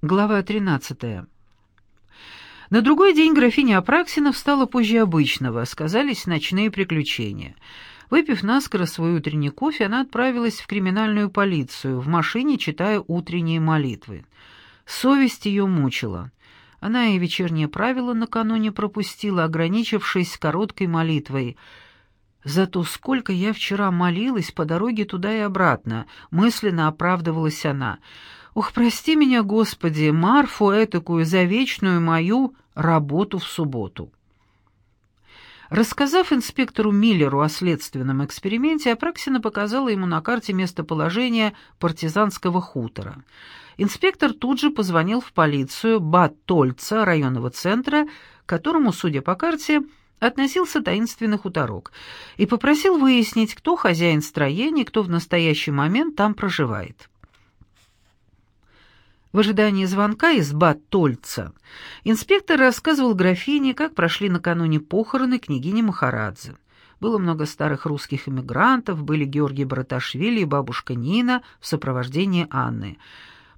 Глава 13. На другой день графиня Апраксина встала позже обычного, сказались ночные приключения. Выпив наскоро свой утренний кофе, она отправилась в криминальную полицию, в машине читая утренние молитвы. Совесть ее мучила. Она и вечернее правило накануне пропустила, ограничившись короткой молитвой. «Зато сколько я вчера молилась по дороге туда и обратно», — мысленно оправдывалась она — Ух, прости меня, Господи, Марфу этакую за вечную мою работу в субботу. Рассказав инспектору Миллеру о следственном эксперименте, Апраксина показала ему на карте местоположение партизанского хутора. Инспектор тут же позвонил в полицию Бат-Тольца районного центра, к которому, судя по карте, относился таинственный хуторок, и попросил выяснить, кто хозяин строения, кто в настоящий момент там проживает. В ожидании звонка из Бат-Тольца инспектор рассказывал графине, как прошли накануне похороны княгини Махарадзе. Было много старых русских эмигрантов, были Георгий Браташвили и бабушка Нина в сопровождении Анны.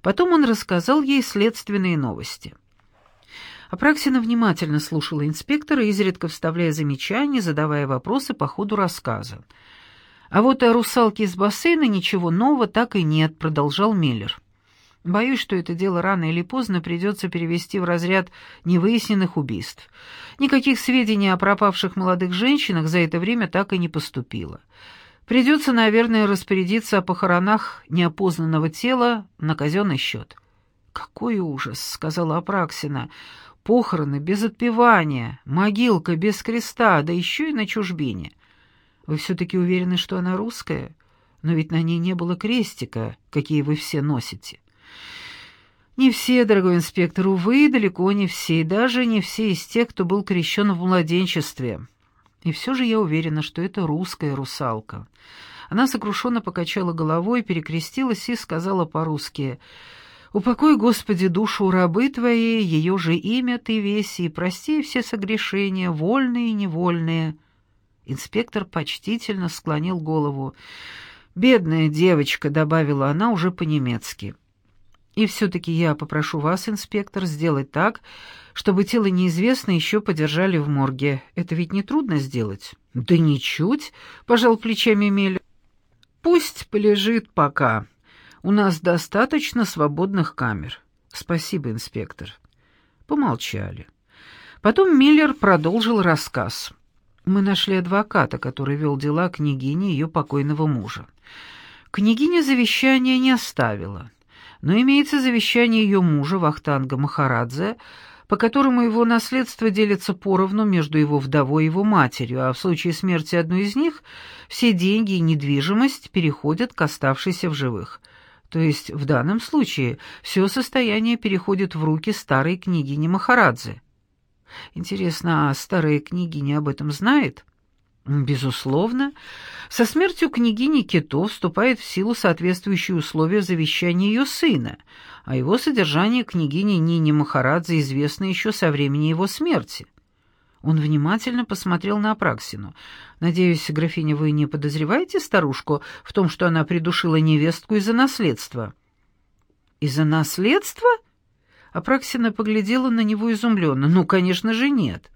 Потом он рассказал ей следственные новости. Апраксина внимательно слушала инспектора, изредка вставляя замечания, задавая вопросы по ходу рассказа. «А вот о русалке из бассейна ничего нового так и нет», — продолжал Миллер. Боюсь, что это дело рано или поздно придется перевести в разряд невыясненных убийств. Никаких сведений о пропавших молодых женщинах за это время так и не поступило. Придется, наверное, распорядиться о похоронах неопознанного тела на казенный счет. «Какой ужас!» — сказала Апраксина. «Похороны без отпевания, могилка без креста, да еще и на чужбине. Вы все-таки уверены, что она русская? Но ведь на ней не было крестика, какие вы все носите». Не все, дорогой инспектор, увы, далеко не все, и даже не все из тех, кто был крещен в младенчестве. И все же я уверена, что это русская русалка. Она сокрушенно покачала головой, перекрестилась и сказала по-русски «Упокой, Господи, душу рабы Твоей, ее же имя Ты веси, и прости все согрешения, вольные и невольные». Инспектор почтительно склонил голову. «Бедная девочка», — добавила она уже по-немецки. И все-таки я попрошу вас, инспектор, сделать так, чтобы тело неизвестно еще подержали в морге. Это ведь не трудно сделать. Да ничуть, пожал плечами Мель. Пусть полежит пока. У нас достаточно свободных камер. Спасибо, инспектор. Помолчали. Потом Миллер продолжил рассказ. Мы нашли адвоката, который вел дела княгини ее покойного мужа. Княгиня завещания не оставила но имеется завещание ее мужа Вахтанга Махарадзе, по которому его наследство делится поровну между его вдовой и его матерью, а в случае смерти одной из них все деньги и недвижимость переходят к оставшейся в живых. То есть в данном случае все состояние переходит в руки старой княгини Махарадзе. Интересно, а старая княгиня об этом знает? Безусловно, со смертью княгини Кито вступает в силу соответствующие условия завещания ее сына, а его содержание княгине Нине Махарадзе известно еще со времени его смерти. Он внимательно посмотрел на Апраксину. «Надеюсь, графиня, вы не подозреваете старушку в том, что она придушила невестку из-за наследства?» «Из-за наследства?» Апраксина поглядела на него изумленно. «Ну, конечно же, нет».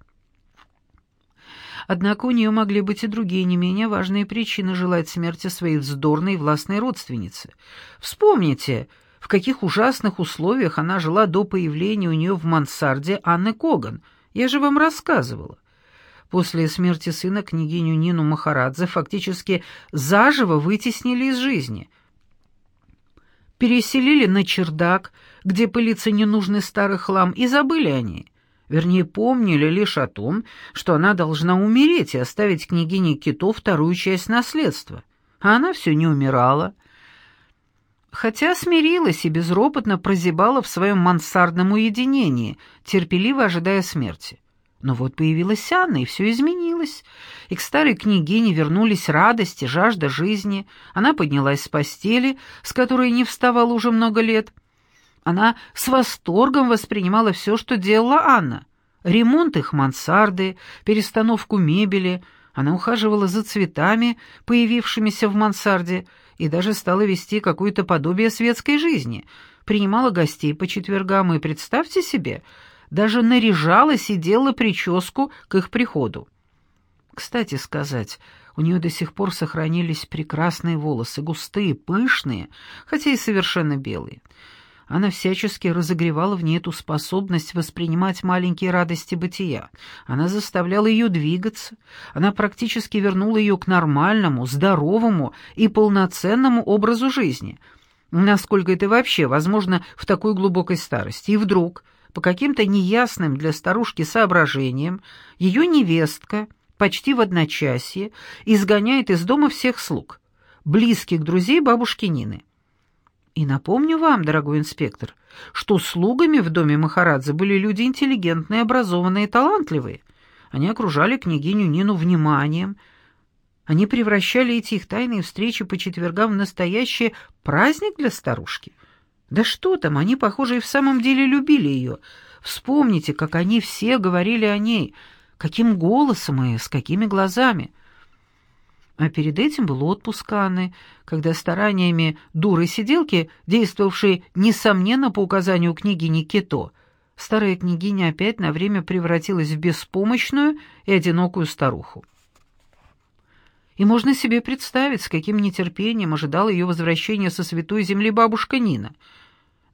Однако у нее могли быть и другие не менее важные причины желать смерти своей вздорной властной родственницы. Вспомните, в каких ужасных условиях она жила до появления у нее в мансарде Анны Коган. Я же вам рассказывала. После смерти сына княгиню Нину Махарадзе фактически заживо вытеснили из жизни. Переселили на чердак, где пылится ненужный старый хлам, и забыли о ней. Вернее, помнили лишь о том, что она должна умереть и оставить княгине Кито вторую часть наследства. А она все не умирала. Хотя смирилась и безропотно прозябала в своем мансардном уединении, терпеливо ожидая смерти. Но вот появилась Анна, и все изменилось. И к старой княгине вернулись радость и жажда жизни. Она поднялась с постели, с которой не вставала уже много лет — она с восторгом воспринимала все, что делала Анна. Ремонт их мансарды, перестановку мебели. Она ухаживала за цветами, появившимися в мансарде, и даже стала вести какое-то подобие светской жизни. принимала гостей по четвергам и, представьте себе, даже наряжалась и делала прическу к их приходу. Кстати сказать, у нее до сих пор сохранились прекрасные волосы, густые, пышные, хотя и совершенно белые. Она всячески разогревала в ней эту способность воспринимать маленькие радости бытия. Она заставляла ее двигаться. Она практически вернула ее к нормальному, здоровому и полноценному образу жизни. Насколько это вообще возможно в такой глубокой старости? И вдруг, по каким-то неясным для старушки соображениям, ее невестка почти в одночасье изгоняет из дома всех слуг, близких друзей бабушки Нины. И напомню вам, дорогой инспектор, что слугами в доме Махарадзе были люди интеллигентные, образованные, талантливые. Они окружали княгиню Нину вниманием. Они превращали эти их тайные встречи по четвергам в настоящий праздник для старушки. Да что там, они, похоже, и в самом деле любили ее. Вспомните, как они все говорили о ней, каким голосом и с какими глазами — а перед этим был отпуск Анны, когда стараниями дуры-сиделки, действовавшей, несомненно, по указанию княгини Кето, старая княгиня опять на время превратилась в беспомощную и одинокую старуху. И можно себе представить, с каким нетерпением ожидала ее возвращения со святой земли бабушка Нина.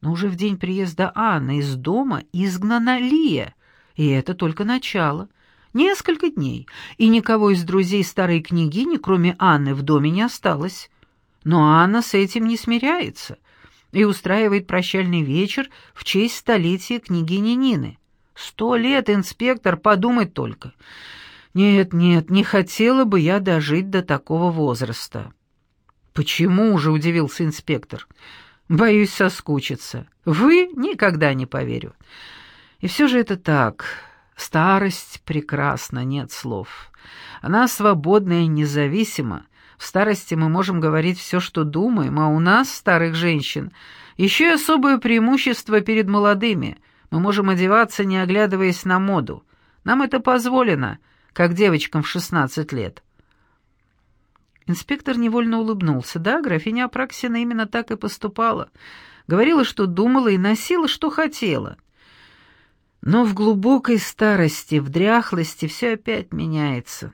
Но уже в день приезда Анны из дома изгнана Лия, и это только начало — Несколько дней, и никого из друзей старой княгини, кроме Анны, в доме не осталось. Но Анна с этим не смиряется и устраивает прощальный вечер в честь столетия княгини Нины. Сто лет, инспектор, подумать только. Нет, нет, не хотела бы я дожить до такого возраста. Почему же, удивился инспектор. Боюсь соскучиться. Вы никогда не поверю. И все же это так. Старость прекрасна, нет слов. Она свободна и независима. В старости мы можем говорить все, что думаем, а у нас, старых женщин, еще и особое преимущество перед молодыми. Мы можем одеваться, не оглядываясь на моду. Нам это позволено, как девочкам в шестнадцать лет. Инспектор невольно улыбнулся. Да, графиня Апраксина именно так и поступала. Говорила, что думала, и носила, что хотела. Но в глубокой старости, в дряхлости все опять меняется.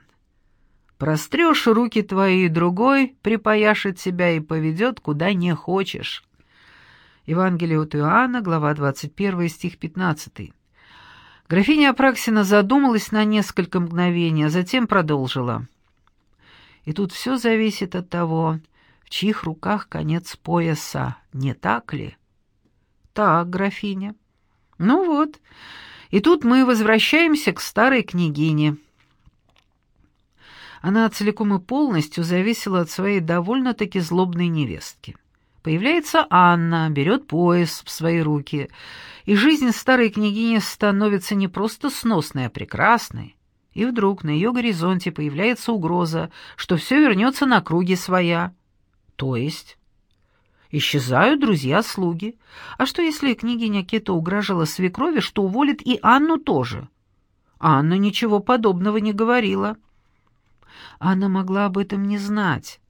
Прострешь руки твои, и другой припаяшет тебя и поведет, куда не хочешь. Евангелие от Иоанна, глава 21, стих 15. Графиня Апраксина задумалась на несколько мгновений, а затем продолжила. И тут все зависит от того, в чьих руках конец пояса, не так ли? Так, графиня. Ну вот, и тут мы возвращаемся к старой княгине. Она целиком и полностью зависела от своей довольно-таки злобной невестки. Появляется Анна, берет пояс в свои руки, и жизнь старой княгини становится не просто сносной, а прекрасной. И вдруг на ее горизонте появляется угроза, что все вернется на круги своя. То есть Исчезают друзья-слуги. А что, если княгиня Кето угрожала свекрови, что уволит и Анну тоже? Анна ничего подобного не говорила. Анна могла об этом не знать.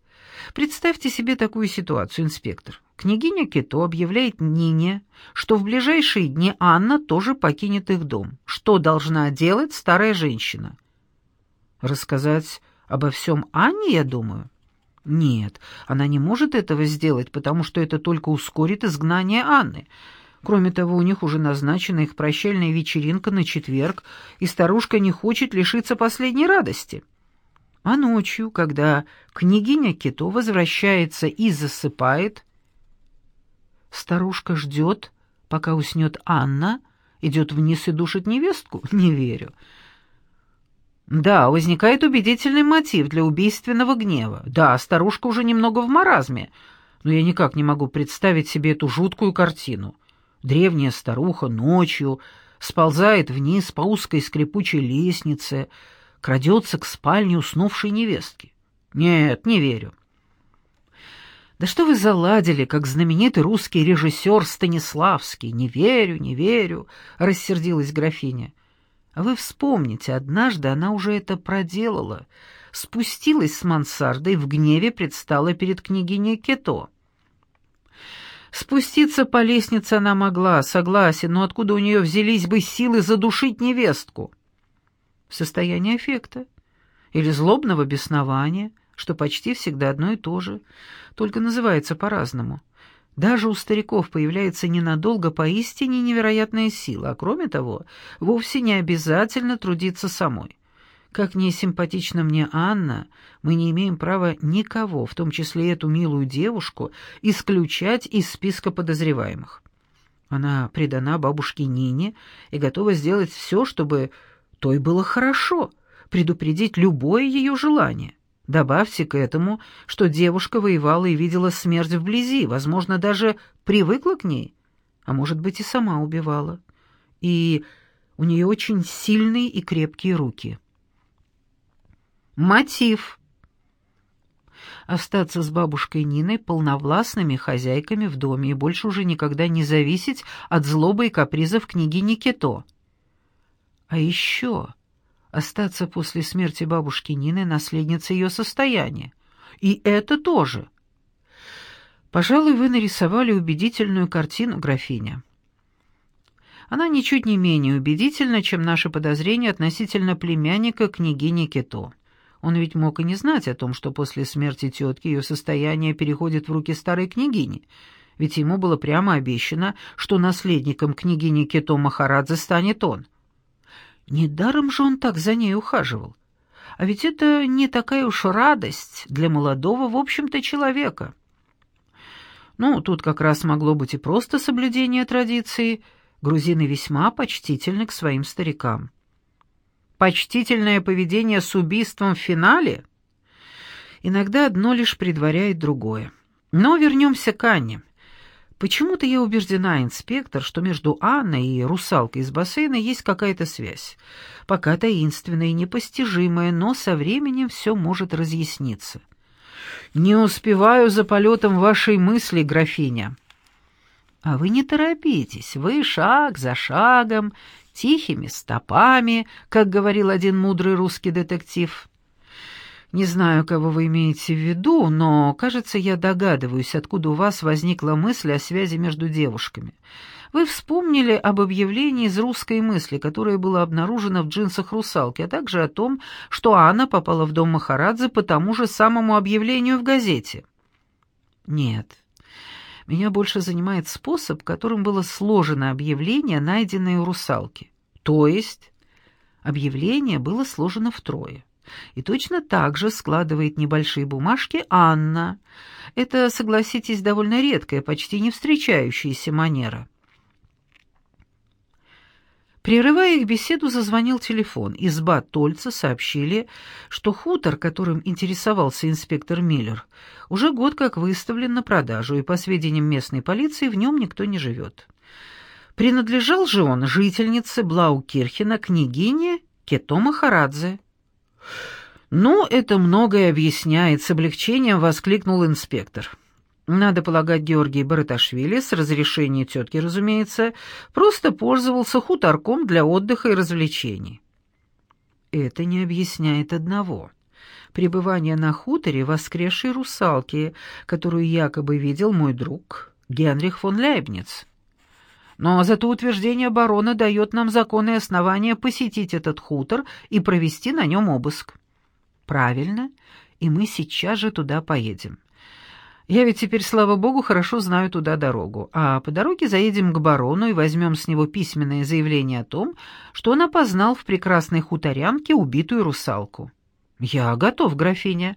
Представьте себе такую ситуацию, инспектор. Княгиня Кето объявляет Нине, что в ближайшие дни Анна тоже покинет их дом. Что должна делать старая женщина? Рассказать обо всем Анне, я думаю. Нет, она не может этого сделать, потому что это только ускорит изгнание Анны. Кроме того, у них уже назначена их прощальная вечеринка на четверг, и старушка не хочет лишиться последней радости. А ночью, когда княгиня Кито возвращается и засыпает, старушка ждет, пока уснет Анна, идет вниз и душит невестку? Не верю. Да, возникает убедительный мотив для убийственного гнева. Да, старушка уже немного в маразме, но я никак не могу представить себе эту жуткую картину. Древняя старуха ночью сползает вниз по узкой скрипучей лестнице, крадется к спальне уснувшей невестки. Нет, не верю. Да что вы заладили, как знаменитый русский режиссер Станиславский? Не верю, не верю, рассердилась графиня. А вы вспомните, однажды она уже это проделала. Спустилась с мансарды и в гневе предстала перед княгиней Кето. Спуститься по лестнице она могла, согласен, но откуда у нее взялись бы силы задушить невестку? Состояние эффекта или злобного беснования, что почти всегда одно и то же, только называется по-разному. Даже у стариков появляется ненадолго поистине невероятная сила, а кроме того, вовсе не обязательно трудиться самой. Как не симпатична мне Анна, мы не имеем права никого, в том числе эту милую девушку, исключать из списка подозреваемых. Она предана бабушке Нине и готова сделать все, чтобы той было хорошо, предупредить любое ее желание. Добавьте к этому, что девушка воевала и видела смерть вблизи, возможно, даже привыкла к ней, а может быть и сама убивала. И у нее очень сильные и крепкие руки. Мотив. Остаться с бабушкой Ниной полновластными хозяйками в доме и больше уже никогда не зависеть от злобы и капризов княгини Кито. А еще остаться после смерти бабушки Нины наследницей ее состояния. И это тоже. Пожалуй, вы нарисовали убедительную картину, графиня. Она ничуть не менее убедительна, чем наши подозрения относительно племянника княгини Кето. Он ведь мог и не знать о том, что после смерти тетки ее состояние переходит в руки старой княгини, ведь ему было прямо обещано, что наследником княгини Кето Махарадзе станет он. Недаром же он так за ней ухаживал. А ведь это не такая уж радость для молодого, в общем-то, человека. Ну, тут как раз могло быть и просто соблюдение традиции. Грузины весьма почтительны к своим старикам. Почтительное поведение с убийством в финале? Иногда одно лишь предваряет другое. Но вернемся к Анне. Почему-то я убеждена, инспектор, что между Анной и русалкой из бассейна есть какая-то связь. Пока таинственная и непостижимая, но со временем все может разъясниться. «Не успеваю за полетом вашей мысли, графиня». «А вы не торопитесь, вы шаг за шагом, тихими стопами, как говорил один мудрый русский детектив». Не знаю, кого вы имеете в виду, но, кажется, я догадываюсь, откуда у вас возникла мысль о связи между девушками. Вы вспомнили об объявлении из русской мысли, которое было обнаружено в джинсах русалки, а также о том, что Анна попала в дом Махарадзе по тому же самому объявлению в газете. Нет. Меня больше занимает способ, которым было сложено объявление, найденное у русалки. То есть объявление было сложено втрое. И точно так же складывает небольшие бумажки Анна. Это, согласитесь, довольно редкая, почти не встречающаяся манера. Прерывая их беседу, зазвонил телефон. Из Бат-Тольца сообщили, что хутор, которым интересовался инспектор Миллер, уже год как выставлен на продажу, и, по сведениям местной полиции, в нем никто не живет. Принадлежал же он жительнице Блаукирхена, княгине Кетома Харадзе. «Ну, это многое объясняет», — с облегчением воскликнул инспектор. Надо полагать, Георгий Бараташвили, с разрешения тетки, разумеется, просто пользовался хуторком для отдыха и развлечений. Это не объясняет одного. Пребывание на хуторе воскресшей русалки, которую якобы видел мой друг Генрих фон Лейбниц. Но зато утверждение барона дает нам законные основания посетить этот хутор и провести на нем обыск. Правильно, и мы сейчас же туда поедем. Я ведь теперь, слава богу, хорошо знаю туда дорогу, а по дороге заедем к барону и возьмем с него письменное заявление о том, что он опознал в прекрасной хуторянке убитую русалку. Я готов, графиня.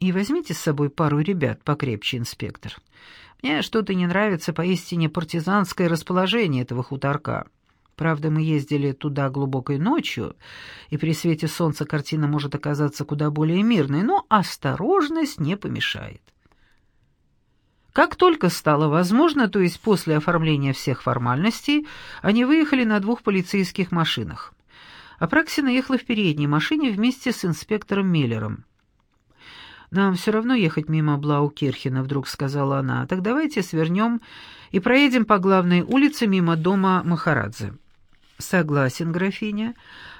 И возьмите с собой пару ребят покрепче, инспектор. Мне что-то не нравится поистине партизанское расположение этого хуторка. Правда, мы ездили туда глубокой ночью, и при свете солнца картина может оказаться куда более мирной, но осторожность не помешает. Как только стало возможно, то есть после оформления всех формальностей, они выехали на двух полицейских машинах. Апраксина ехала в передней машине вместе с инспектором Миллером. «Нам все равно ехать мимо Блаукирхена», — вдруг сказала она. «Так давайте свернем и проедем по главной улице мимо дома Махарадзе». «Согласен, графиня.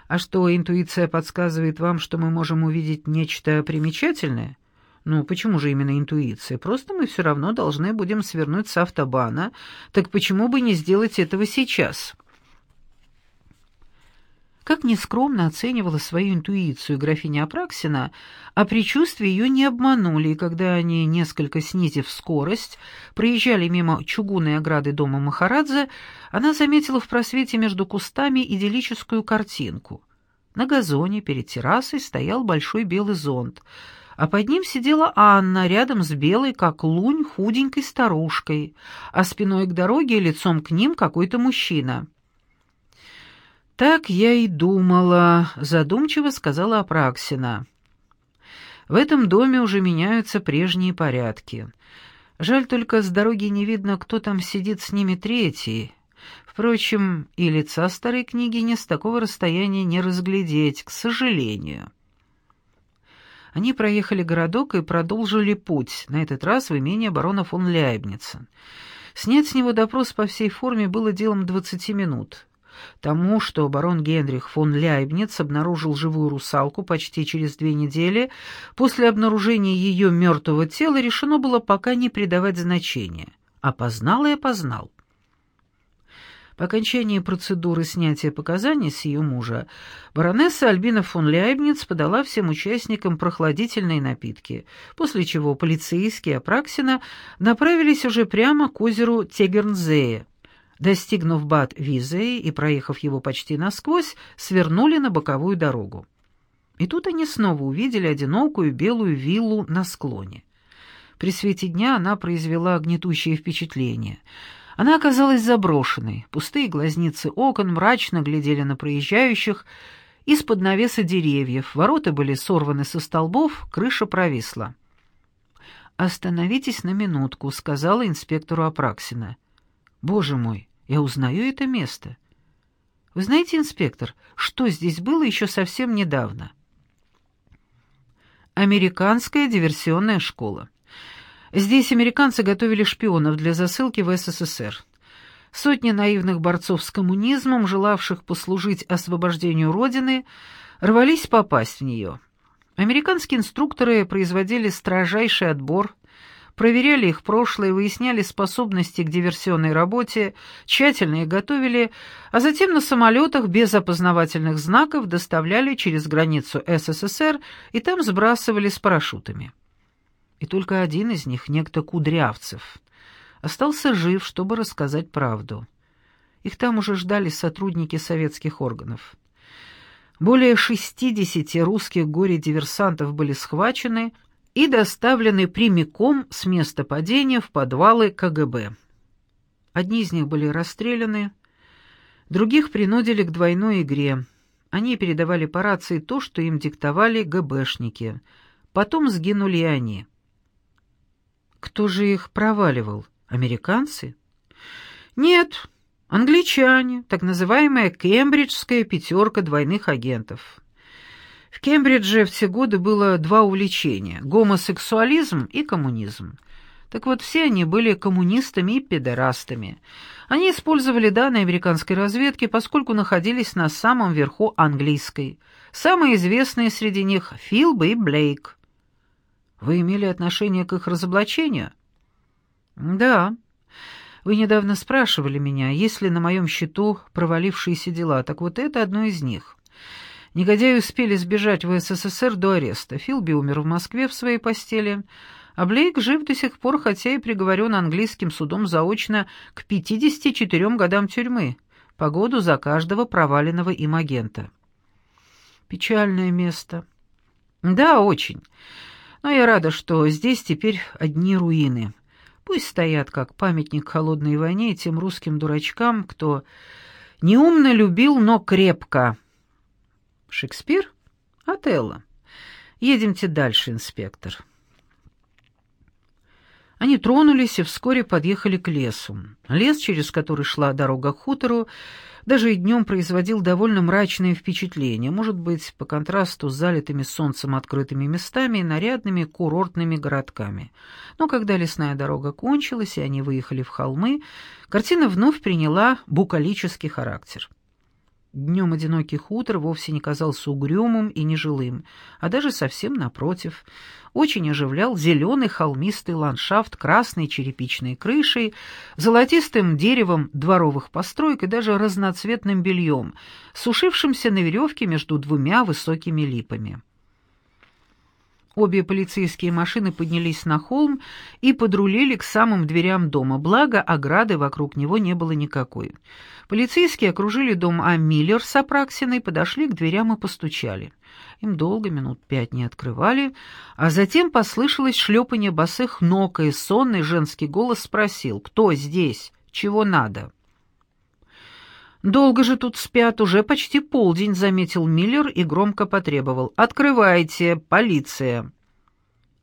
А что, интуиция подсказывает вам, что мы можем увидеть нечто примечательное?» Ну, почему же именно интуиция? Просто мы все равно должны будем свернуть с автобана, так почему бы не сделать этого сейчас?» Как нескромно оценивала свою интуицию графиня Апраксина, а предчувствия ее не обманули, и когда они, несколько снизив скорость, проезжали мимо чугунной ограды дома Махарадзе, она заметила в просвете между кустами идиллическую картинку. На газоне перед террасой стоял большой белый зонт, а под ним сидела Анна рядом с белой, как лунь, худенькой старушкой, а спиной к дороге и лицом к ним какой-то мужчина — «Так я и думала», — задумчиво сказала Апраксина. «В этом доме уже меняются прежние порядки. Жаль только, с дороги не видно, кто там сидит с ними третий. Впрочем, и лица старой княгини с такого расстояния не разглядеть, к сожалению». Они проехали городок и продолжили путь, на этот раз в имение барона фон Ляйбница. Снять с него допрос по всей форме было делом двадцати минут. Тому, что барон Генрих фон Ляйбниц обнаружил живую русалку почти через две недели, после обнаружения ее мертвого тела решено было пока не придавать значения. Опознал и опознал. По окончании процедуры снятия показаний с ее мужа, баронесса Альбина фон Ляйбниц подала всем участникам прохладительные напитки, после чего полицейские Апраксина направились уже прямо к озеру Тегернзее, Достигнув Бад Визеи и проехав его почти насквозь, свернули на боковую дорогу. И тут они снова увидели одинокую белую виллу на склоне. При свете дня она произвела гнетущее впечатление. Она оказалась заброшенной, пустые глазницы окон мрачно глядели на проезжающих, из-под навеса деревьев, ворота были сорваны со столбов, крыша провисла. «Остановитесь на минутку», — сказала инспектору Апраксина. «Боже мой, я узнаю это место. Вы знаете, инспектор, что здесь было еще совсем недавно? Американская диверсионная школа. Здесь американцы готовили шпионов для засылки в СССР. Сотни наивных борцов с коммунизмом, желавших послужить освобождению Родины, рвались попасть в нее. Американские инструкторы производили строжайший отбор, проверяли их прошлое, выясняли способности к диверсионной работе, тщательно их готовили, а затем на самолетах без опознавательных знаков доставляли через границу СССР и там сбрасывали с парашютами. И только один из них, некто Кудрявцев, остался жив, чтобы рассказать правду. Их там уже ждали сотрудники советских органов. Более 60 русских горе-диверсантов были схвачены, и доставлены прямиком с места падения в подвалы КГБ. Одни из них были расстреляны, других принудили к двойной игре. Они передавали по рации то, что им диктовали ГБшники. Потом сгинули и они. Кто же их проваливал? Американцы? Нет, англичане, так называемая кембриджская пятерка двойных агентов. В Кембридже в те годы было два увлечения — гомосексуализм и коммунизм. Так вот, все они были коммунистами и педерастами. Они использовали данные американской разведки, поскольку находились на самом верху английской. Самые известные среди них — Филб и Блейк. Вы имели отношение к их разоблачению? Да. Вы недавно спрашивали меня, есть ли на моем счету провалившиеся дела. Так вот, это одно из них. Негодяи успели сбежать в СССР до ареста. Филби умер в Москве в своей постели, а Блейк жив до сих пор, хотя и приговорен английским судом заочно к 54 годам тюрьмы, по году за каждого проваленного им агента. Печальное место. Да, очень. Но я рада, что здесь теперь одни руины. Пусть стоят как памятник холодной войне тем русским дурачкам, кто неумно любил, но крепко, Шекспир? Отелло. Едемте дальше, инспектор. Они тронулись и вскоре подъехали к лесу. Лес, через который шла дорога к хутору, даже и днем производил довольно мрачное впечатление, может быть, по контрасту с залитыми солнцем открытыми местами и нарядными курортными городками. Но когда лесная дорога кончилась, и они выехали в холмы, картина вновь приняла букалический характер. Днем одинокий хутор вовсе не казался угрюмым и нежилым, а даже совсем напротив. Очень оживлял зеленый холмистый ландшафт красной черепичной крышей, золотистым деревом дворовых построек и даже разноцветным бельем, сушившимся на веревке между двумя высокими липами. Обе полицейские машины поднялись на холм и подрулили к самым дверям дома, благо ограды вокруг него не было никакой. Полицейские окружили дом А. Миллер с Апраксиной, подошли к дверям и постучали. Им долго, минут пять не открывали, а затем послышалось шлепанье босых ног, и сонный женский голос спросил «Кто здесь? Чего надо?» «Долго же тут спят, уже почти полдень», — заметил Миллер и громко потребовал. «Открывайте, полиция!»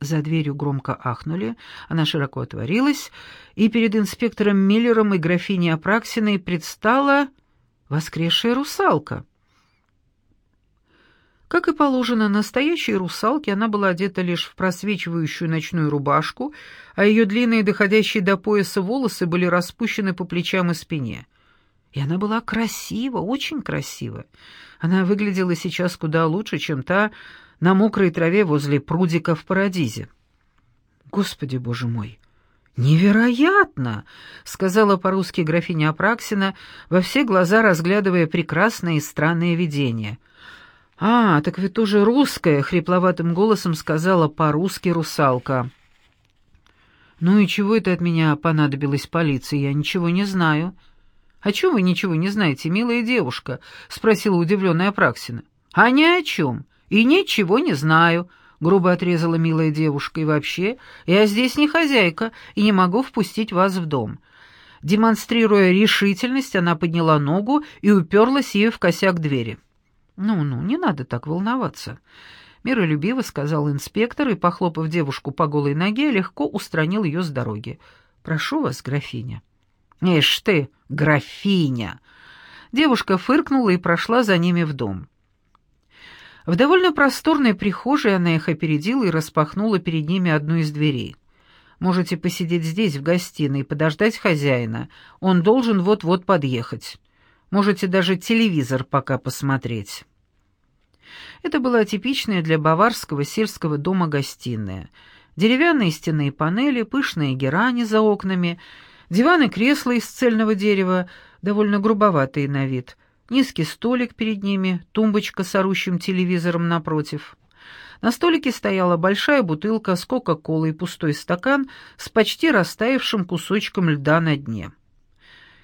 За дверью громко ахнули, она широко отворилась, и перед инспектором Миллером и графиней Апраксиной предстала воскресшая русалка. Как и положено настоящей русалке, она была одета лишь в просвечивающую ночную рубашку, а ее длинные, доходящие до пояса волосы были распущены по плечам и спине — и она была красива, очень красива. Она выглядела сейчас куда лучше, чем та на мокрой траве возле прудика в Парадизе. «Господи, боже мой! Невероятно!» — сказала по-русски графиня Апраксина, во все глаза разглядывая прекрасное и странное видение. «А, так вы тоже русская!» — хрипловатым голосом сказала по-русски русалка. «Ну и чего это от меня понадобилось полиции? Я ничего не знаю». «О чем вы ничего не знаете, милая девушка?» — спросила удивленная Апраксина. «А ни о чем. И ничего не знаю», — грубо отрезала милая девушка. «И вообще, я здесь не хозяйка и не могу впустить вас в дом». Демонстрируя решительность, она подняла ногу и уперлась ею в косяк двери. «Ну-ну, не надо так волноваться», — миролюбиво сказал инспектор и, похлопав девушку по голой ноге, легко устранил ее с дороги. «Прошу вас, графиня». «Ишь ты, графиня!» Девушка фыркнула и прошла за ними в дом. В довольно просторной прихожей она их опередила и распахнула перед ними одну из дверей. «Можете посидеть здесь, в гостиной, и подождать хозяина. Он должен вот-вот подъехать. Можете даже телевизор пока посмотреть». Это была типичная для баварского сельского дома гостиная. Деревянные стенные панели, пышные герани за окнами — Диван и кресла из цельного дерева, довольно грубоватые на вид. Низкий столик перед ними, тумбочка с орущим телевизором напротив. На столике стояла большая бутылка с кока-колой и пустой стакан с почти растаявшим кусочком льда на дне.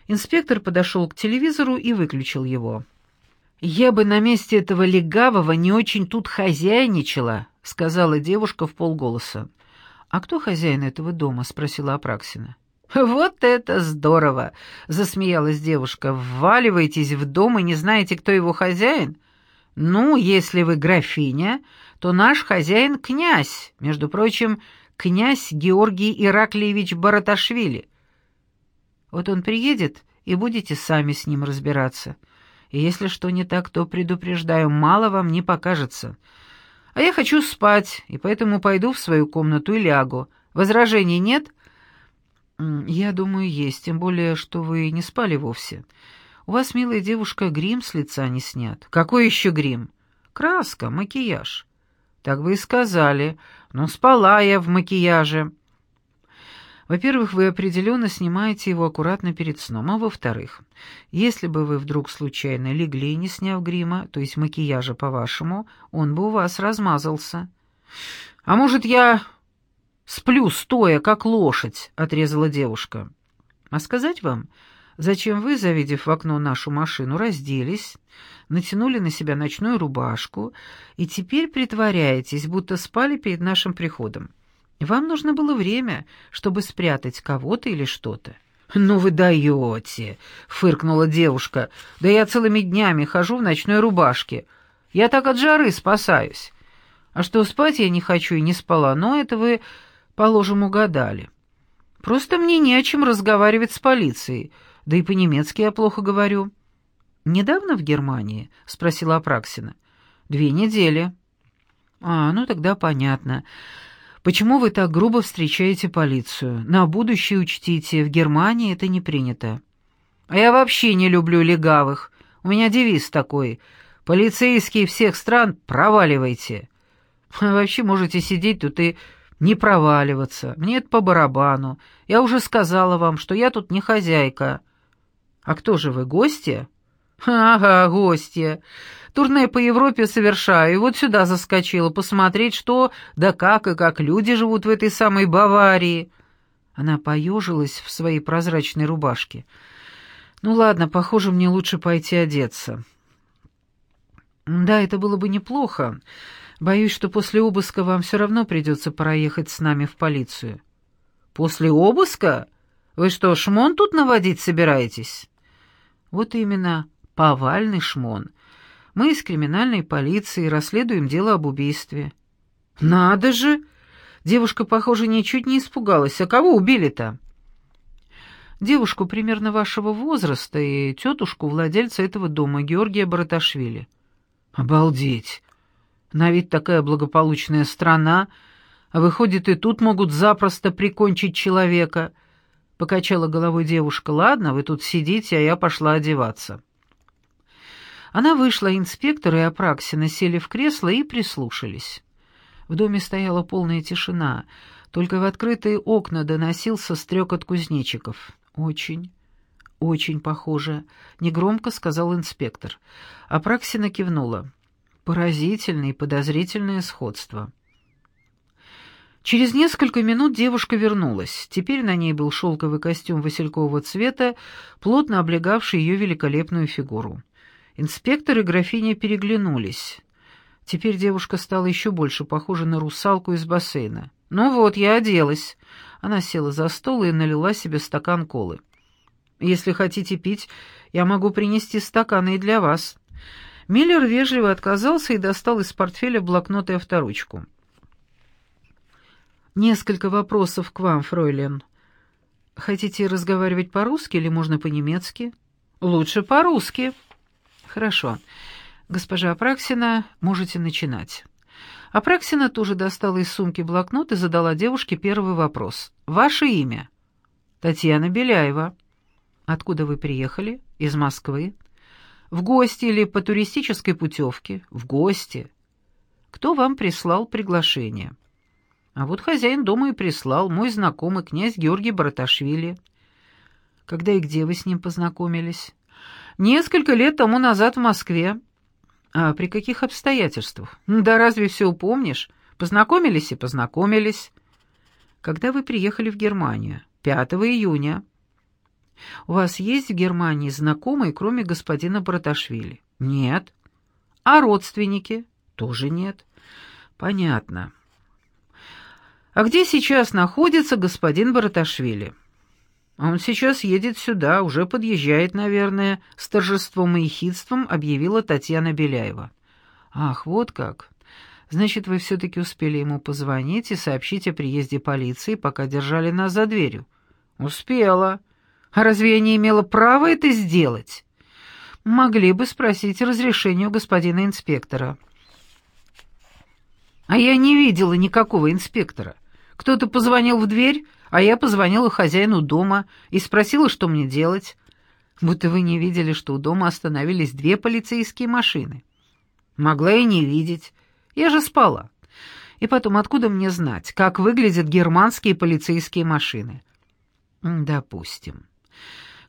Инспектор подошел к телевизору и выключил его. «Я бы на месте этого легавого не очень тут хозяйничала», — сказала девушка в полголоса. «А кто хозяин этого дома?» — спросила Апраксина. «Вот это здорово!» — засмеялась девушка. «Вваливаетесь в дом и не знаете, кто его хозяин? Ну, если вы графиня, то наш хозяин — князь, между прочим, князь Георгий Ираклиевич Бараташвили. Вот он приедет, и будете сами с ним разбираться. И если что не так, то предупреждаю, мало вам не покажется. А я хочу спать, и поэтому пойду в свою комнату и лягу. Возражений нет?» «Я думаю, есть, тем более, что вы не спали вовсе. У вас, милая девушка, грим с лица не снят». «Какой еще грим?» «Краска, макияж». «Так вы и сказали. Но спала я в макияже». Во-первых, вы определенно снимаете его аккуратно перед сном, а во-вторых, если бы вы вдруг случайно легли, не сняв грима, то есть макияжа по-вашему, он бы у вас размазался. А может, я «Сплю стоя, как лошадь», — отрезала девушка. «А сказать вам, зачем вы, завидев в окно нашу машину, разделись, натянули на себя ночную рубашку и теперь притворяетесь, будто спали перед нашим приходом? Вам нужно было время, чтобы спрятать кого-то или что-то». «Ну вы даете!» — фыркнула девушка. «Да я целыми днями хожу в ночной рубашке. Я так от жары спасаюсь. А что спать я не хочу и не спала, но это вы Положим, угадали. Просто мне не о чем разговаривать с полицией, да и по-немецки я плохо говорю. Недавно в Германии? спросила Апраксина. Две недели. А, ну тогда понятно. Почему вы так грубо встречаете полицию? На будущее учтите, в Германии это не принято. А я вообще не люблю легавых. У меня девиз такой. Полицейские всех стран, проваливайте. Вообще можете сидеть тут и не проваливаться. Мне это по барабану. Я уже сказала вам, что я тут не хозяйка. А кто же вы, гости? Ага, гостья. Турне по Европе совершаю, вот сюда заскочила посмотреть, что да как и как люди живут в этой самой Баварии. Она поежилась в своей прозрачной рубашке. Ну ладно, похоже, мне лучше пойти одеться. Да, это было бы неплохо. Боюсь, что после обыска вам все равно придется проехать с нами в полицию. После обыска? Вы что, шмон тут наводить собираетесь? Вот именно, повальный шмон. Мы из криминальной полиции расследуем дело об убийстве. Надо же! Девушка, похоже, ничуть не испугалась. А кого убили-то? Девушку примерно вашего возраста и тетушку владельца этого дома, Георгия Бараташвили. Обалдеть! На вид такая благополучная страна, а выходит, и тут могут запросто прикончить человека. Покачала головой девушка. Ладно, вы тут сидите, а я пошла одеваться. Она вышла, инспектор и Апраксина сели в кресло и прислушались. В доме стояла полная тишина, только в открытые окна доносился стрекот кузнечиков. «Очень, очень похоже», — негромко сказал инспектор. Апраксина кивнула. Поразительное и подозрительное сходство. Через несколько минут девушка вернулась. Теперь на ней был шелковый костюм василькового цвета, плотно облегавший ее великолепную фигуру. Инспектор и графиня переглянулись. Теперь девушка стала еще больше похожа на русалку из бассейна. «Ну вот, я оделась». Она села за стол и налила себе стакан колы. «Если хотите пить, я могу принести стаканы и для вас». Миллер вежливо отказался и достал из портфеля блокнот и авторучку. «Несколько вопросов к вам, фройлен. Хотите разговаривать по-русски или можно по-немецки?» «Лучше по-русски». «Хорошо. Госпожа Апраксина, можете начинать». Апраксина тоже достала из сумки блокнот и задала девушке первый вопрос. «Ваше имя?» «Татьяна Беляева». «Откуда вы приехали?» «Из Москвы». В гости или по туристической путевке? В гости. Кто вам прислал приглашение? А вот хозяин дома и прислал, мой знакомый князь Георгий Бараташвили. Когда и где вы с ним познакомились? Несколько лет тому назад в Москве. А при каких обстоятельствах? Да разве все упомнишь? Познакомились и познакомились. Когда вы приехали в Германию? 5 июня. У вас есть в Германии знакомые, кроме господина Браташвили? Нет. А родственники? Тоже нет. Понятно. А где сейчас находится господин Бараташвили? Он сейчас едет сюда, уже подъезжает, наверное, с торжеством и хитством объявила Татьяна Беляева. Ах, вот как. Значит, вы все-таки успели ему позвонить и сообщить о приезде полиции, пока держали нас за дверью? Успела. А разве я не имела права это сделать? Могли бы спросить разрешение у господина инспектора. А я не видела никакого инспектора. Кто-то позвонил в дверь, а я позвонила хозяину дома и спросила, что мне делать. Будто вы не видели, что у дома остановились две полицейские машины. Могла и не видеть. Я же спала. И потом, откуда мне знать, как выглядят германские полицейские машины? Допустим.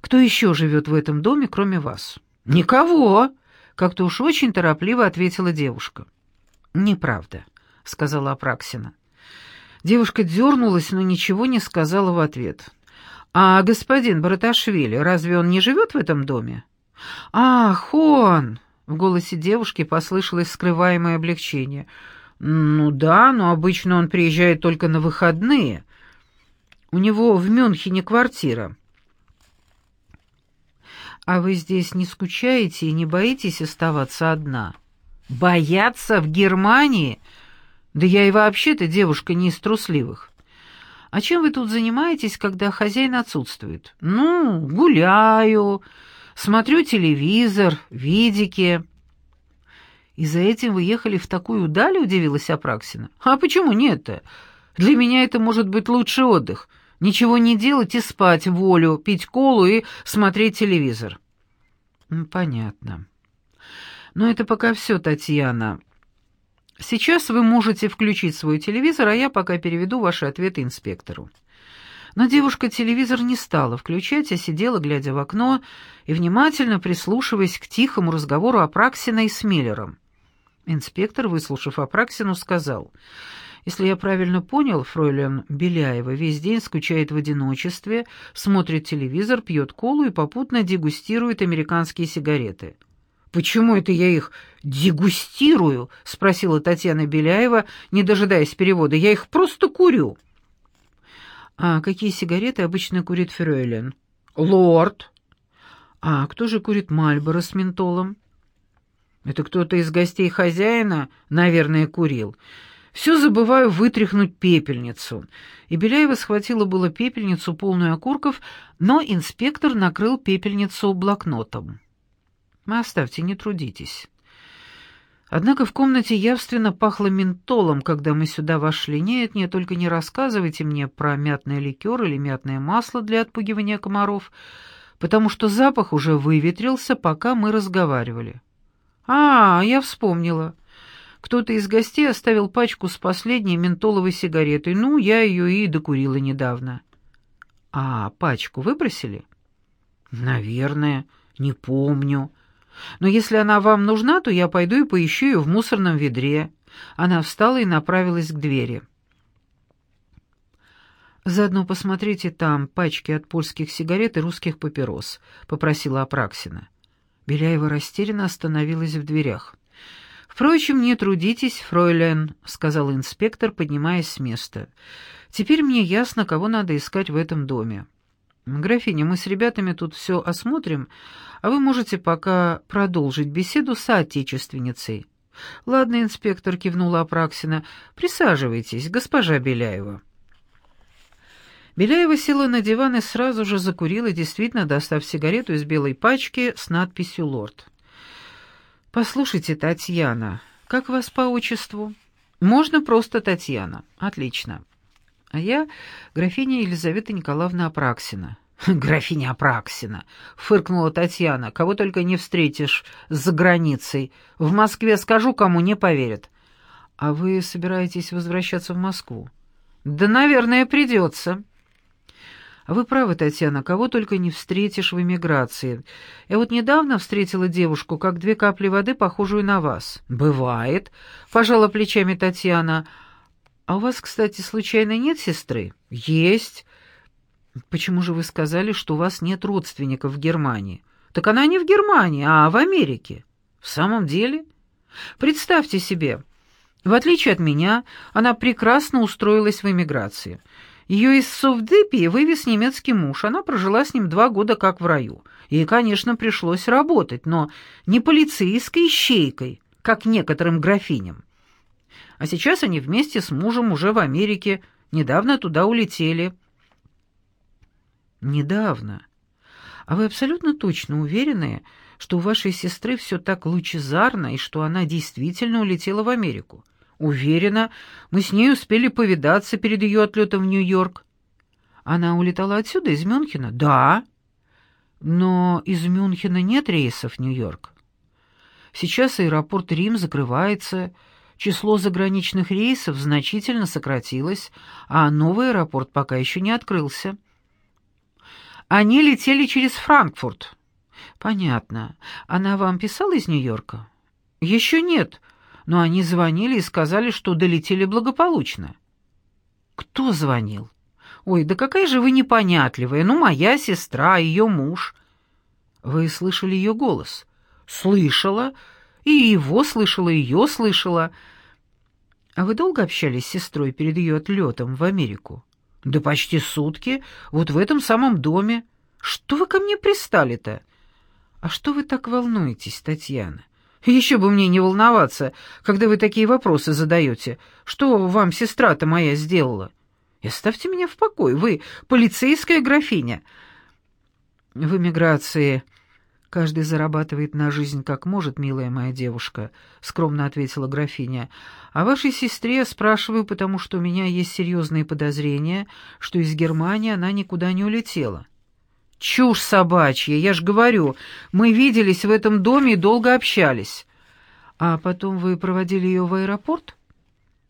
Кто еще живет в этом доме, кроме вас?» «Никого!» — как-то уж очень торопливо ответила девушка. «Неправда», — сказала Апраксина. Девушка дернулась, но ничего не сказала в ответ. «А господин Бараташвили, разве он не живет в этом доме?» «Ах, он!» — в голосе девушки послышалось скрываемое облегчение. «Ну да, но обычно он приезжает только на выходные. У него в Мюнхене квартира». «А вы здесь не скучаете и не боитесь оставаться одна?» «Бояться в Германии? Да я и вообще-то девушка не из трусливых». «А чем вы тут занимаетесь, когда хозяин отсутствует?» «Ну, гуляю, смотрю телевизор, видики». «И за этим вы ехали в такую даль?» — удивилась Апраксина. «А почему нет-то? Для меня это может быть лучший отдых. Ничего не делать и спать волю, пить колу и смотреть телевизор. Понятно. Но это пока все, Татьяна. Сейчас вы можете включить свой телевизор, а я пока переведу ваши ответы инспектору. Но девушка телевизор не стала включать, а сидела, глядя в окно и внимательно прислушиваясь к тихому разговору Апраксина и с Миллером. Инспектор, выслушав Апраксину, сказал, «Если я правильно понял, фройлен Беляева весь день скучает в одиночестве, смотрит телевизор, пьет колу и попутно дегустирует американские сигареты». «Почему это я их дегустирую?» — спросила Татьяна Беляева, не дожидаясь перевода. «Я их просто курю». «А какие сигареты обычно курит Фрёйлен?» «Лорд». «А кто же курит Мальборо с ментолом?» «Это кто-то из гостей хозяина, наверное, курил». Все забываю вытряхнуть пепельницу. И Беляева схватила было пепельницу, полную окурков, но инспектор накрыл пепельницу блокнотом. Оставьте, не трудитесь. Однако в комнате явственно пахло ментолом, когда мы сюда вошли. Нет, нет, только не рассказывайте мне про мятный ликер или мятное масло для отпугивания комаров, потому что запах уже выветрился, пока мы разговаривали. А, я вспомнила. Кто-то из гостей оставил пачку с последней ментоловой сигаретой. Ну, я ее и докурила недавно. А пачку выбросили? Наверное, не помню. Но если она вам нужна, то я пойду и поищу ее в мусорном ведре». Она встала и направилась к двери. «Заодно посмотрите там пачки от польских сигарет и русских папирос», — попросила Апраксина. Беляева растерянно остановилась в дверях. «Впрочем, не трудитесь, фройлен», — сказал инспектор, поднимаясь с места. «Теперь мне ясно, кого надо искать в этом доме. «Графиня, мы с ребятами тут все осмотрим, а вы можете пока продолжить беседу с отечественницей». «Ладно, инспектор», — кивнула Апраксина, — «присаживайтесь, госпожа Беляева». Беляева села на диван и сразу же закурила, действительно достав сигарету из белой пачки с надписью «Лорд». «Послушайте, Татьяна, как вас по отчеству?» «Можно просто Татьяна. Отлично. А я графиня Елизавета Николаевна Апраксина. «Графиня Апраксина», — фыркнула Татьяна, — «кого только не встретишь за границей. В Москве скажу, кому не поверят». «А вы собираетесь возвращаться в Москву?» «Да, наверное, придется». А вы правы, Татьяна, кого только не встретишь в эмиграции. Я вот недавно встретила девушку, как две капли воды, похожую на вас. Бывает, пожала плечами Татьяна. «А у вас, кстати, случайно нет сестры?» «Есть». «Почему же вы сказали, что у вас нет родственников в Германии?» «Так она не в Германии, а в Америке». «В самом деле?» «Представьте себе, в отличие от меня, она прекрасно устроилась в эмиграции. Ее из Совдепии вывез немецкий муж, она прожила с ним два года как в раю. Ей, конечно, пришлось работать, но не полицейской ищейкой, как некоторым графиням. А сейчас они вместе с мужем уже в Америке, недавно туда улетели». «Недавно? А вы абсолютно точно уверены, что у вашей сестры все так лучезарно и что она действительно улетела в Америку?» «Уверена, мы с ней успели повидаться перед ее отлетом в Нью-Йорк». «Она улетала отсюда, из Мюнхена?» «Да». «Но из Мюнхена нет рейсов в Нью-Йорк». «Сейчас аэропорт Рим закрывается, число заграничных рейсов значительно сократилось, а новый аэропорт пока еще не открылся. Они летели через Франкфурт. Понятно. Она вам писала из Нью-Йорка? Еще нет, но они звонили и сказали, что долетели благополучно. Кто звонил? Ой, да какая же вы непонятливая. Ну, моя сестра, ее муж. Вы слышали ее голос? Слышала. И его слышала, ее слышала. А вы долго общались с сестрой перед ее отлетом в Америку? Да почти сутки, вот в этом самом доме. Что вы ко мне пристали-то? А что вы так волнуетесь, Татьяна? Еще бы мне не волноваться, когда вы такие вопросы задаете. Что вам сестра-то моя сделала? И оставьте меня в покое, вы полицейская графиня. В эмиграции «Каждый зарабатывает на жизнь как может, милая моя девушка», — скромно ответила графиня. «А вашей сестре спрашиваю, потому что у меня есть серьезные подозрения, что из Германии она никуда не улетела». Чушь собачья, я ж говорю, мы виделись в этом доме и долго общались. А потом вы проводили ее в аэропорт?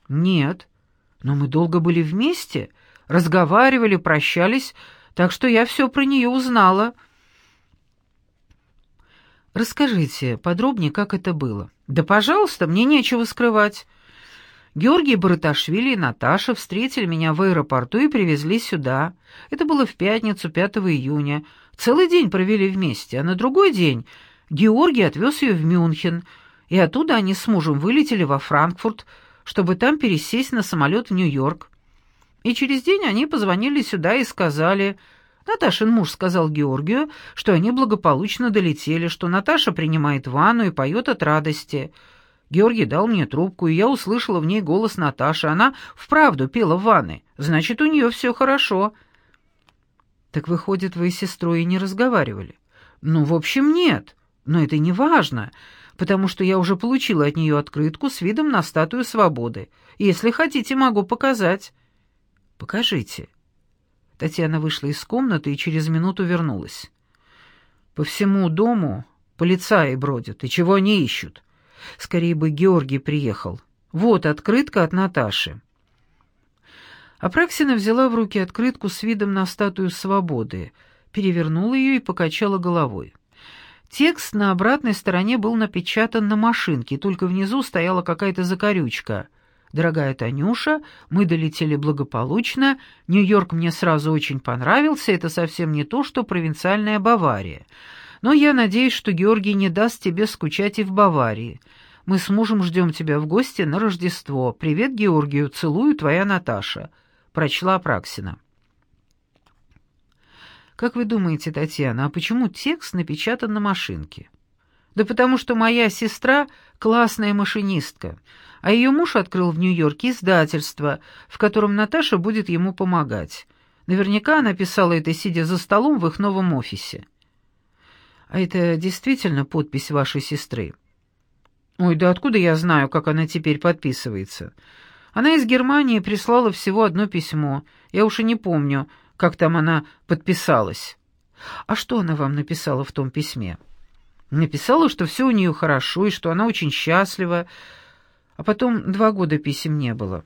Нет. Но мы долго были вместе, разговаривали, прощались, так что я все про нее узнала. Расскажите подробнее, как это было. Да, пожалуйста, мне нечего скрывать. Георгий Бараташвили и Наташа встретили меня в аэропорту и привезли сюда. Это было в пятницу, 5 июня. Целый день провели вместе, а на другой день Георгий отвез ее в Мюнхен, и оттуда они с мужем вылетели во Франкфурт, чтобы там пересесть на самолет в Нью-Йорк. И через день они позвонили сюда и сказали... Наташин муж сказал Георгию, что они благополучно долетели, что Наташа принимает ванну и поет от радости — Георгий дал мне трубку, и я услышала в ней голос Наташи. Она вправду пела в ванной. Значит, у нее все хорошо. Так выходит, вы с сестрой не разговаривали? Ну, в общем, нет. Но это не важно, потому что я уже получила от нее открытку с видом на статую свободы. Если хотите, могу показать. Покажите. Татьяна вышла из комнаты и через минуту вернулась. По всему дому полицаи бродят, и чего они ищут? Скорее бы Георгий приехал. Вот открытка от Наташи. Апраксина взяла в руки открытку с видом на статую свободы, перевернула ее и покачала головой. Текст на обратной стороне был напечатан на машинке, только внизу стояла какая-то закорючка. «Дорогая Танюша, мы долетели благополучно, Нью-Йорк мне сразу очень понравился, это совсем не то, что провинциальная Бавария. Но я надеюсь, что Георгий не даст тебе скучать и в Баварии. Мы с мужем ждем тебя в гости на Рождество. Привет Георгию, целую, твоя Наташа», — прочла Апраксина. «Как вы думаете, Татьяна, а почему текст напечатан на машинке?» «Да потому что моя сестра — классная машинистка, а ее муж открыл в Нью-Йорке издательство, в котором Наташа будет ему помогать. Наверняка она писала это, сидя за столом в их новом офисе». А это действительно подпись вашей сестры? Ой, да откуда я знаю, как она теперь подписывается? Она из Германии прислала всего одно письмо. Я уж и не помню, как там она подписалась. А что она вам написала в том письме? Написала, что все у нее хорошо и что она очень счастлива. А потом два года писем не было.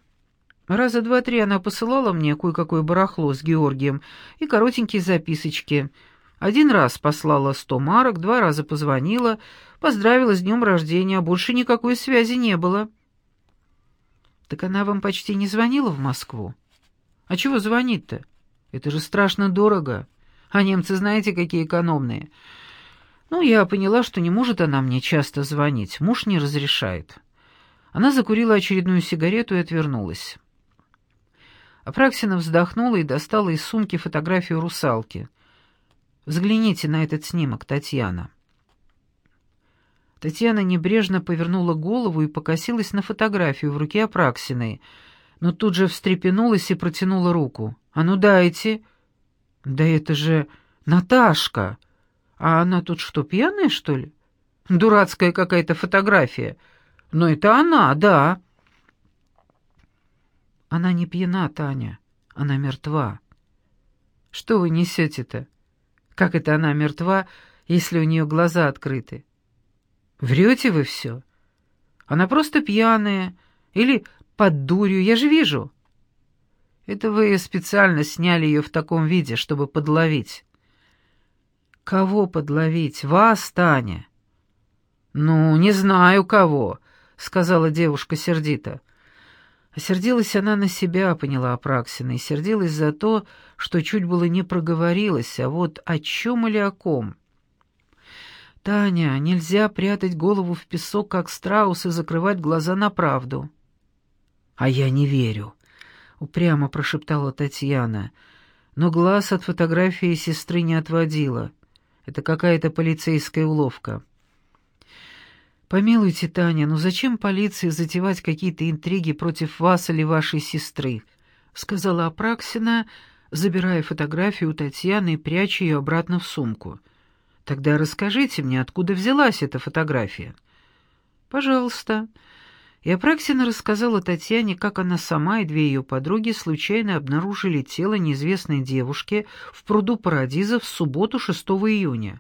Раза два-три она посылала мне кое-какое барахло с Георгием и коротенькие записочки — один раз послала сто марок, два раза позвонила, поздравила с днем рождения, а больше никакой связи не было. Так она вам почти не звонила в Москву? А чего звонить-то? Это же страшно дорого. А немцы знаете, какие экономные. Ну, я поняла, что не может она мне часто звонить. Муж не разрешает. Она закурила очередную сигарету и отвернулась. Апраксина вздохнула и достала из сумки фотографию русалки — Взгляните на этот снимок, Татьяна». Татьяна небрежно повернула голову и покосилась на фотографию в руке Апраксиной, но тут же встрепенулась и протянула руку. «А ну дайте!» «Да это же Наташка! А она тут что, пьяная, что ли? Дурацкая какая-то фотография. Но это она, да!» «Она не пьяна, Таня. Она мертва. Что вы несете-то?» Как это она мертва, если у нее глаза открыты? Врете вы все. Она просто пьяная или под дурью, я же вижу. Это вы специально сняли ее в таком виде, чтобы подловить. Кого подловить? Вас, Таня? Ну, не знаю кого, сказала девушка сердито. Сердилась она на себя, поняла Апраксина, и сердилась за то, что чуть было не проговорилась, а вот о чем или о ком. «Таня, нельзя прятать голову в песок, как страус, и закрывать глаза на правду». «А я не верю», — упрямо прошептала Татьяна, но глаз от фотографии сестры не отводила. Это какая-то полицейская уловка. «Помилуйте, Таня, но зачем полиции затевать какие-то интриги против вас или вашей сестры?» — сказала Апраксина, забирая фотографию у Татьяны и пряча ее обратно в сумку. «Тогда расскажите мне, откуда взялась эта фотография?» «Пожалуйста. И Апраксина рассказала Татьяне, как она сама и две ее подруги случайно обнаружили тело неизвестной девушки в пруду Парадиза в субботу 6 июня.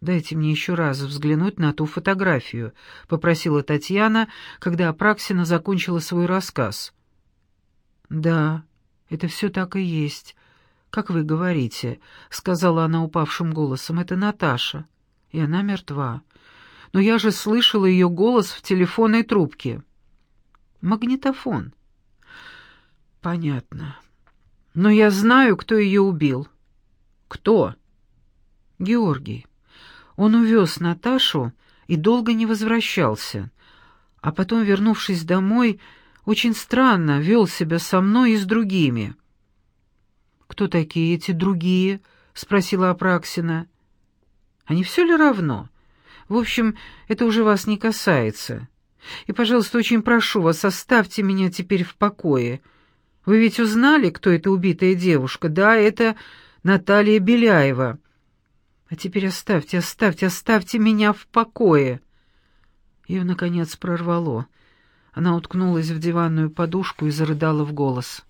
«Дайте мне еще раз взглянуть на ту фотографию», — попросила Татьяна, когда Апраксина закончила свой рассказ. «Да, это все так и есть, как вы говорите», — сказала она упавшим голосом. «Это Наташа, и она мертва но я же слышала ее голос в телефонной трубке. Магнитофон. Понятно. Но я знаю, кто ее убил. Кто? Георгий. Он увез Наташу и долго не возвращался. А потом, вернувшись домой, очень странно вел себя со мной и с другими. «Кто такие эти другие?» — спросила Апраксина. «Они все ли равно?» В общем, это уже вас не касается. И, пожалуйста, очень прошу вас, оставьте меня теперь в покое. Вы ведь узнали, кто эта убитая девушка? Да, это Наталья Беляева. А теперь оставьте, оставьте, оставьте меня в покое. Ее, наконец, прорвало. Она уткнулась в диванную подушку и зарыдала в голос.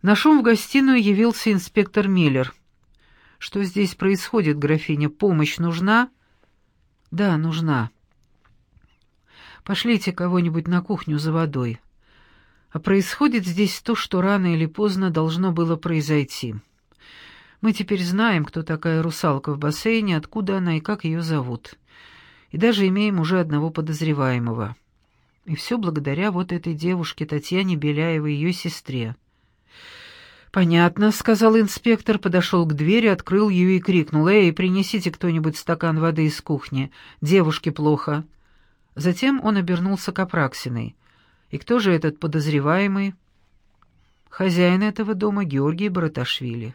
На шум в гостиную явился инспектор Миллер. «Что здесь происходит, графиня? Помощь нужна?» «Да, нужна. Пошлите кого-нибудь на кухню за водой. А происходит здесь то, что рано или поздно должно было произойти. Мы теперь знаем, кто такая русалка в бассейне, откуда она и как ее зовут. И даже имеем уже одного подозреваемого. И все благодаря вот этой девушке Татьяне Беляевой, ее сестре». «Понятно», — сказал инспектор, подошел к двери, открыл ее и крикнул. «Эй, принесите кто-нибудь стакан воды из кухни. Девушке плохо». Затем он обернулся к Апраксиной. «И кто же этот подозреваемый?» «Хозяин этого дома Георгий Бараташвили».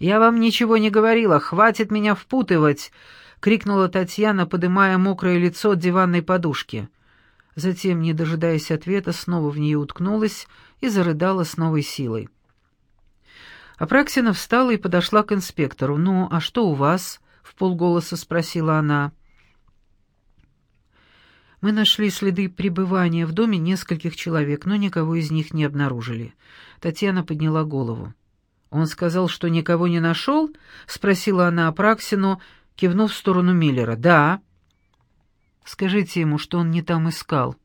«Я вам ничего не говорила, хватит меня впутывать!» — крикнула Татьяна, подымая мокрое лицо от диванной подушки. Затем, не дожидаясь ответа, снова в нее уткнулась и зарыдала с новой силой. Апраксина встала и подошла к инспектору. «Ну, а что у вас?» — в полголоса спросила она. «Мы нашли следы пребывания в доме нескольких человек, но никого из них не обнаружили». Татьяна подняла голову. «Он сказал, что никого не нашел?» — спросила она Апраксину, кивнув в сторону Миллера. «Да». «Скажите ему, что он не там искал.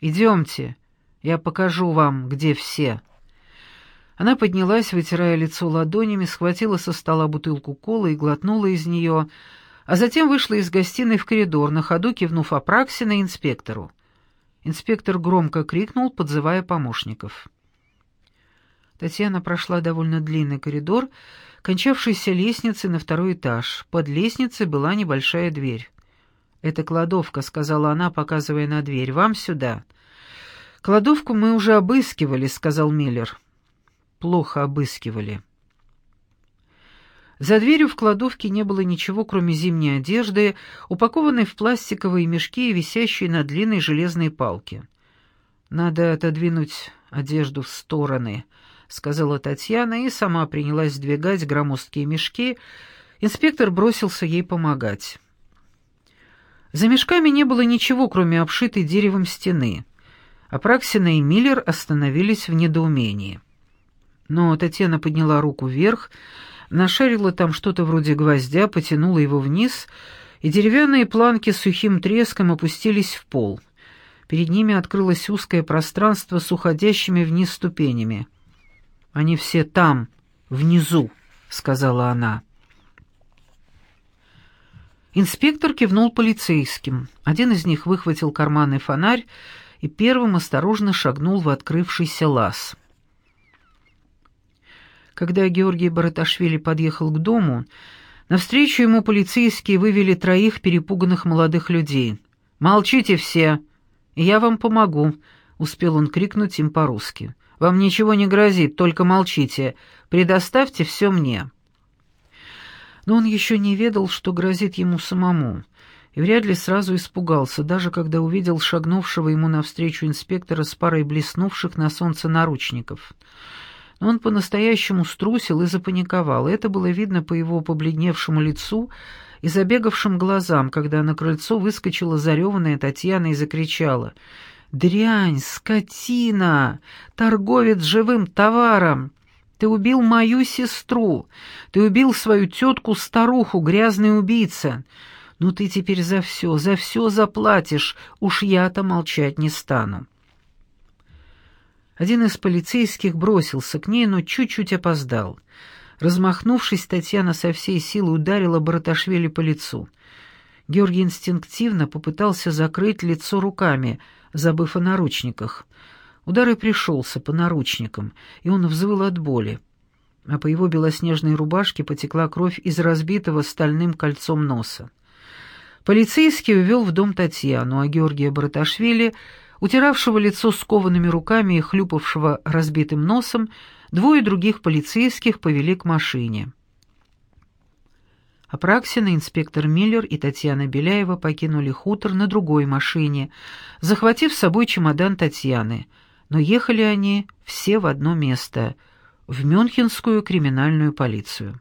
Идемте, я покажу вам, где все». Она поднялась, вытирая лицо ладонями, схватила со стола бутылку колы и глотнула из нее, а затем вышла из гостиной в коридор, на ходу кивнув Апраксина инспектору. Инспектор громко крикнул, подзывая помощников. Татьяна прошла довольно длинный коридор, кончавшийся лестницей на второй этаж. Под лестницей была небольшая дверь. «Это кладовка», — сказала она, показывая на дверь. «Вам сюда». «Кладовку мы уже обыскивали», — сказал Миллер плохо обыскивали. За дверью в кладовке не было ничего, кроме зимней одежды, упакованной в пластиковые мешки и висящей на длинной железной палке. «Надо отодвинуть одежду в стороны», — сказала Татьяна и сама принялась сдвигать громоздкие мешки. Инспектор бросился ей помогать. За мешками не было ничего, кроме обшитой деревом стены. Апраксина и Миллер остановились в недоумении. Но Татьяна подняла руку вверх, нашарила там что-то вроде гвоздя, потянула его вниз, и деревянные планки с сухим треском опустились в пол. Перед ними открылось узкое пространство с уходящими вниз ступенями. «Они все там, внизу», — сказала она. Инспектор кивнул полицейским. Один из них выхватил карманный фонарь и первым осторожно шагнул в открывшийся лаз. Когда Георгий Бараташвили подъехал к дому, навстречу ему полицейские вывели троих перепуганных молодых людей. «Молчите все, я вам помогу», — успел он крикнуть им по-русски. «Вам ничего не грозит, только молчите. Предоставьте все мне». Но он еще не ведал, что грозит ему самому, и вряд ли сразу испугался, даже когда увидел шагнувшего ему навстречу инспектора с парой блеснувших на солнце наручников — но он по-настоящему струсил и запаниковал. Это было видно по его побледневшему лицу и забегавшим глазам, когда на крыльцо выскочила зареванная Татьяна и закричала «Дрянь, скотина, торговец живым товаром! Ты убил мою сестру, ты убил свою тетку-старуху, грязный убийца!» Ну ты теперь за все, за все заплатишь, уж я-то молчать не стану. Один из полицейских бросился к ней, но чуть-чуть опоздал. Размахнувшись, Татьяна со всей силы ударила Бараташвили по лицу. Георгий инстинктивно попытался закрыть лицо руками, забыв о наручниках. Удар и пришелся по наручникам, и он взвыл от боли. А по его белоснежной рубашке потекла кровь из разбитого стальным кольцом носа. Полицейский увел в дом Татьяну, а Георгия Бараташвили — утиравшего лицо скованными руками и хлюпавшего разбитым носом, двое других полицейских повели к машине. Апраксина, инспектор Миллер и Татьяна Беляева покинули хутор на другой машине, захватив с собой чемодан Татьяны, но ехали они все в одно место — в Мюнхенскую криминальную полицию.